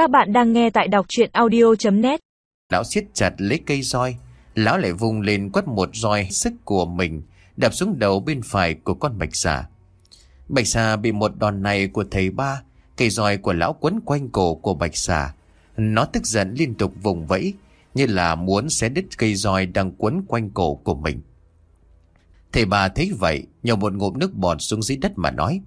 Các bạn đang nghe tại đọc chuyện audio.net Lão siết chặt lấy cây roi, Lão lại vùng lên quất một roi sức của mình Đập xuống đầu bên phải của con bạch xà. Bạch xà bị một đòn này của thầy ba, Cây roi của lão quấn quanh cổ của bạch xà. Nó tức giận liên tục vùng vẫy, Như là muốn xé đứt cây roi đang quấn quanh cổ của mình. Thầy bà thấy vậy, Nhổ một ngụm nước bọt xuống dưới đất mà nói,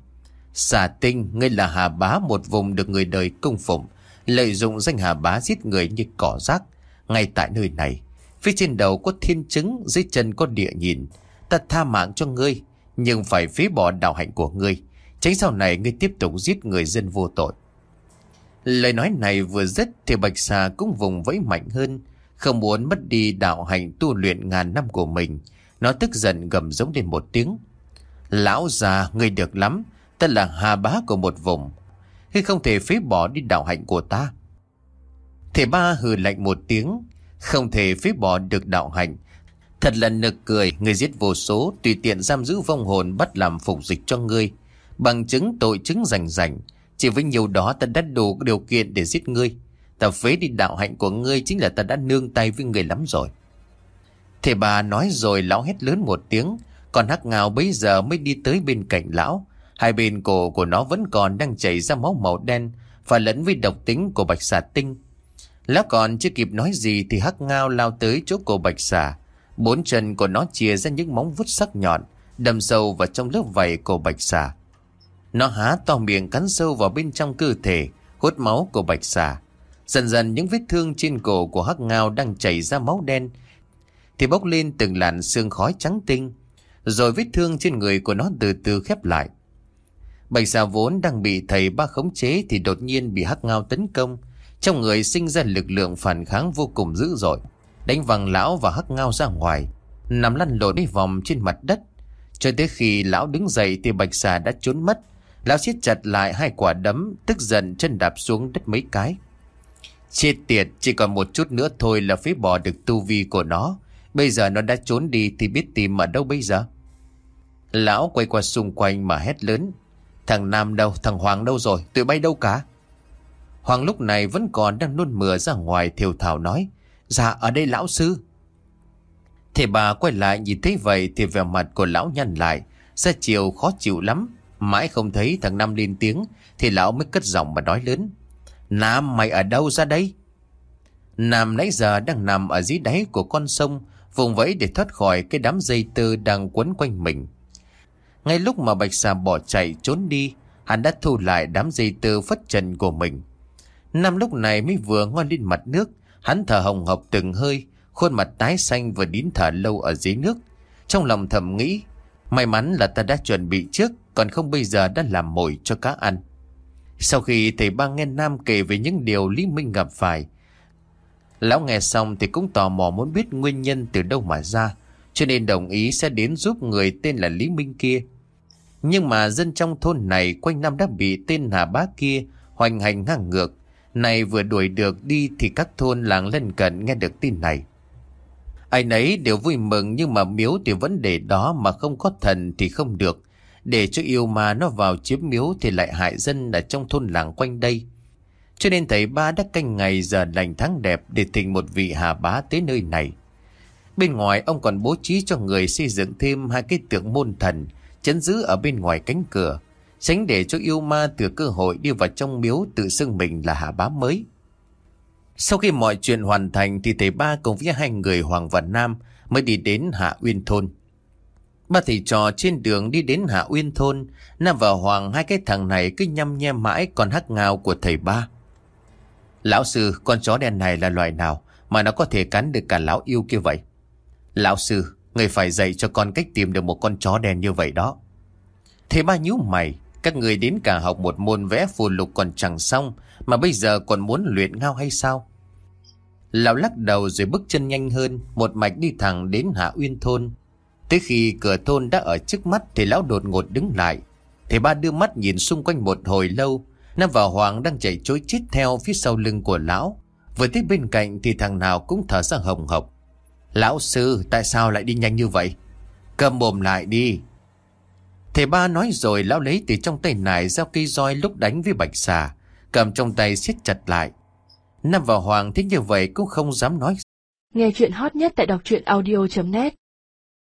Xà tinh, Ngươi là hà bá một vùng được người đời công phụng. Lợi dụng danh hà bá giết người như cỏ rác. Ngay tại nơi này, Phía trên đầu có thiên chứng, Dưới chân có địa nhìn. Ta tha mạng cho ngươi, Nhưng phải phế bỏ đạo hạnh của ngươi. Tránh sau này ngươi tiếp tục giết người dân vô tội. Lời nói này vừa dứt Thì bạch xà cũng vùng vẫy mạnh hơn. Không muốn mất đi đạo hạnh tu luyện ngàn năm của mình, Nó tức giận gầm giống lên một tiếng. Lão già, ngươi được lắm, Ta là hà bá của một vùng. Khi không thể phế bỏ đi đạo hạnh của ta. Thầy ba hừ lạnh một tiếng, Không thể phế bỏ được đạo hạnh. Thật là nực cười, Người giết vô số, Tùy tiện giam giữ vong hồn Bắt làm phục dịch cho ngươi. Bằng chứng tội chứng rành rành, Chỉ với nhiều đó ta đã đủ điều kiện để giết ngươi. Ta phế đi đạo hạnh của ngươi Chính là ta đã nương tay với người lắm rồi. Thầy bà nói rồi lão hét lớn một tiếng, Còn hắc ngào bây giờ mới đi tới bên cạnh lão. Hai bên cổ của nó vẫn còn đang chảy ra máu màu đen Và lẫn với độc tính của bạch xà tinh. Lá còn chưa kịp nói gì Thì hắc ngao lao tới chỗ cổ bạch xà. Bốn chân của nó chia ra những móng vuốt sắc nhọn, Đâm sâu vào trong lớp vảy cổ bạch xà. Nó há to miệng cắn sâu vào bên trong cơ thể, Hút máu của bạch xà. Dần dần những vết thương trên cổ của hắc ngao đang chảy ra máu đen, Thì bốc lên từng làn xương khói trắng tinh, Rồi vết thương trên người của nó từ từ khép lại. Bạch xà vốn đang bị thầy ba khống chế thì đột nhiên bị hắc ngao tấn công. Trong người sinh ra lực lượng phản kháng vô cùng dữ dội. Đánh văng lão và hắc ngao ra ngoài. Nằm lăn lộn đi vòng trên mặt đất. Cho tới khi lão đứng dậy thì bạch xà đã trốn mất. Lão siết chặt lại hai quả đấm, tức giận chân đạp xuống đất mấy cái. Chết tiệt, chỉ còn một chút nữa thôi là phế bỏ được tu vi của nó. Bây giờ nó đã trốn đi thì biết tìm ở đâu bây giờ? Lão quay qua xung quanh mà hét lớn. Thằng Nam đâu, thằng Hoàng đâu rồi, tụi bay đâu cả? Hoàng lúc này vẫn còn đang nôn mửa ra ngoài thiều thảo nói. Dạ, ở đây lão sư. Thầy bà quay lại nhìn thấy vậy thì vẻ mặt của lão nhăn lại. Ra chiều khó chịu lắm. Mãi không thấy thằng Nam lên tiếng thì lão mới cất giọng mà nói lớn. Nam mày ở đâu ra đây? Nam nãy giờ đang nằm ở dưới đáy của con sông vùng vẫy để thoát khỏi cái đám dây tơ đang quấn quanh mình. Ngay lúc mà Bạch Xà bỏ chạy trốn đi, hắn đã thu lại đám dây tơ phất trần của mình. Năm lúc này mới vừa ngon lên mặt nước, hắn thở hồng hộc từng hơi, khuôn mặt tái xanh vừa đín thở lâu ở dưới nước. Trong lòng thầm nghĩ, may mắn là ta đã chuẩn bị trước, còn không bây giờ đã làm mồi cho cá ăn. Sau khi thầy ba nghe Nam kể về những điều Lý Minh gặp phải, Lão nghe xong thì cũng tò mò muốn biết nguyên nhân từ đâu mà ra, cho nên đồng ý sẽ đến giúp người tên là Lý Minh kia. Nhưng mà dân trong thôn này quanh năm đã bị tên Hà Bá kia hoành hành ngang ngược. Này vừa đuổi được đi thì các thôn làng lân cận nghe được tin này. Ai nấy đều vui mừng nhưng mà miếu thì vẫn để đó mà không có thần thì không được. Để cho yêu mà nó vào chiếm miếu thì lại hại dân ở trong thôn làng quanh đây. Cho nên thầy ba đã canh ngày giờ lành tháng đẹp để thỉnh một vị hà bá tới nơi này. Bên ngoài ông còn bố trí cho người xây dựng thêm hai cái tượng môn thần chấn giữ ở bên ngoài cánh cửa, tránh để cho yêu ma thừa cơ hội đi vào trong miếu tự xưng mình là hạ bá mới. Sau khi mọi chuyện hoàn thành thì thầy ba cùng với hai người Hoàng và Nam mới đi đến Hạ Uyên Thôn. Ba thầy trò trên đường đi đến Hạ Uyên Thôn, Nam và Hoàng hai cái thằng này cứ nhăm nhe mãi còn hắc ngào của thầy ba. Lão sư, con chó đen này là loài nào mà nó có thể cắn được cả lão yêu kia vậy? Lão sư, Người phải dạy cho con cách tìm được một con chó đen như vậy đó. Thế ba nhíu mày, các người đến cả học một môn vẽ phù lục còn chẳng xong, mà bây giờ còn muốn luyện ngao hay sao? Lão lắc đầu rồi bước chân nhanh hơn, một mạch đi thẳng đến Hạ Uyên Thôn. Tới khi cửa thôn đã ở trước mắt thì lão đột ngột đứng lại. Thầy ba đưa mắt nhìn xung quanh một hồi lâu, Nam và Hoàng đang chạy chối chít theo phía sau lưng của lão. Vừa tới bên cạnh thì thằng nào cũng thở ra hồng hộc. Lão sư tại sao lại đi nhanh như vậy Cầm mồm lại đi Thầy ba nói rồi lão lấy từ trong tay nải ra cây roi lúc đánh với bạch xà, Cầm trong tay siết chặt lại Nam và Hoàng thích như vậy cũng không dám nói. Nghe chuyện hot nhất tại đọc truyện audio.net